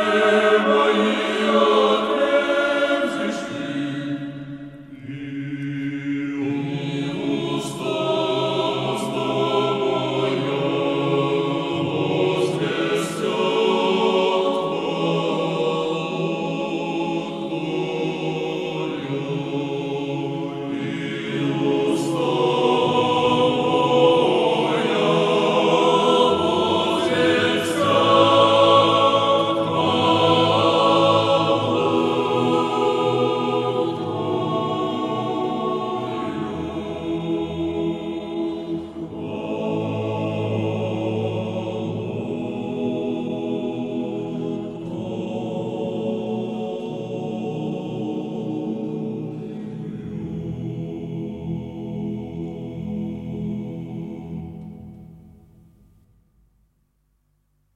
Deus.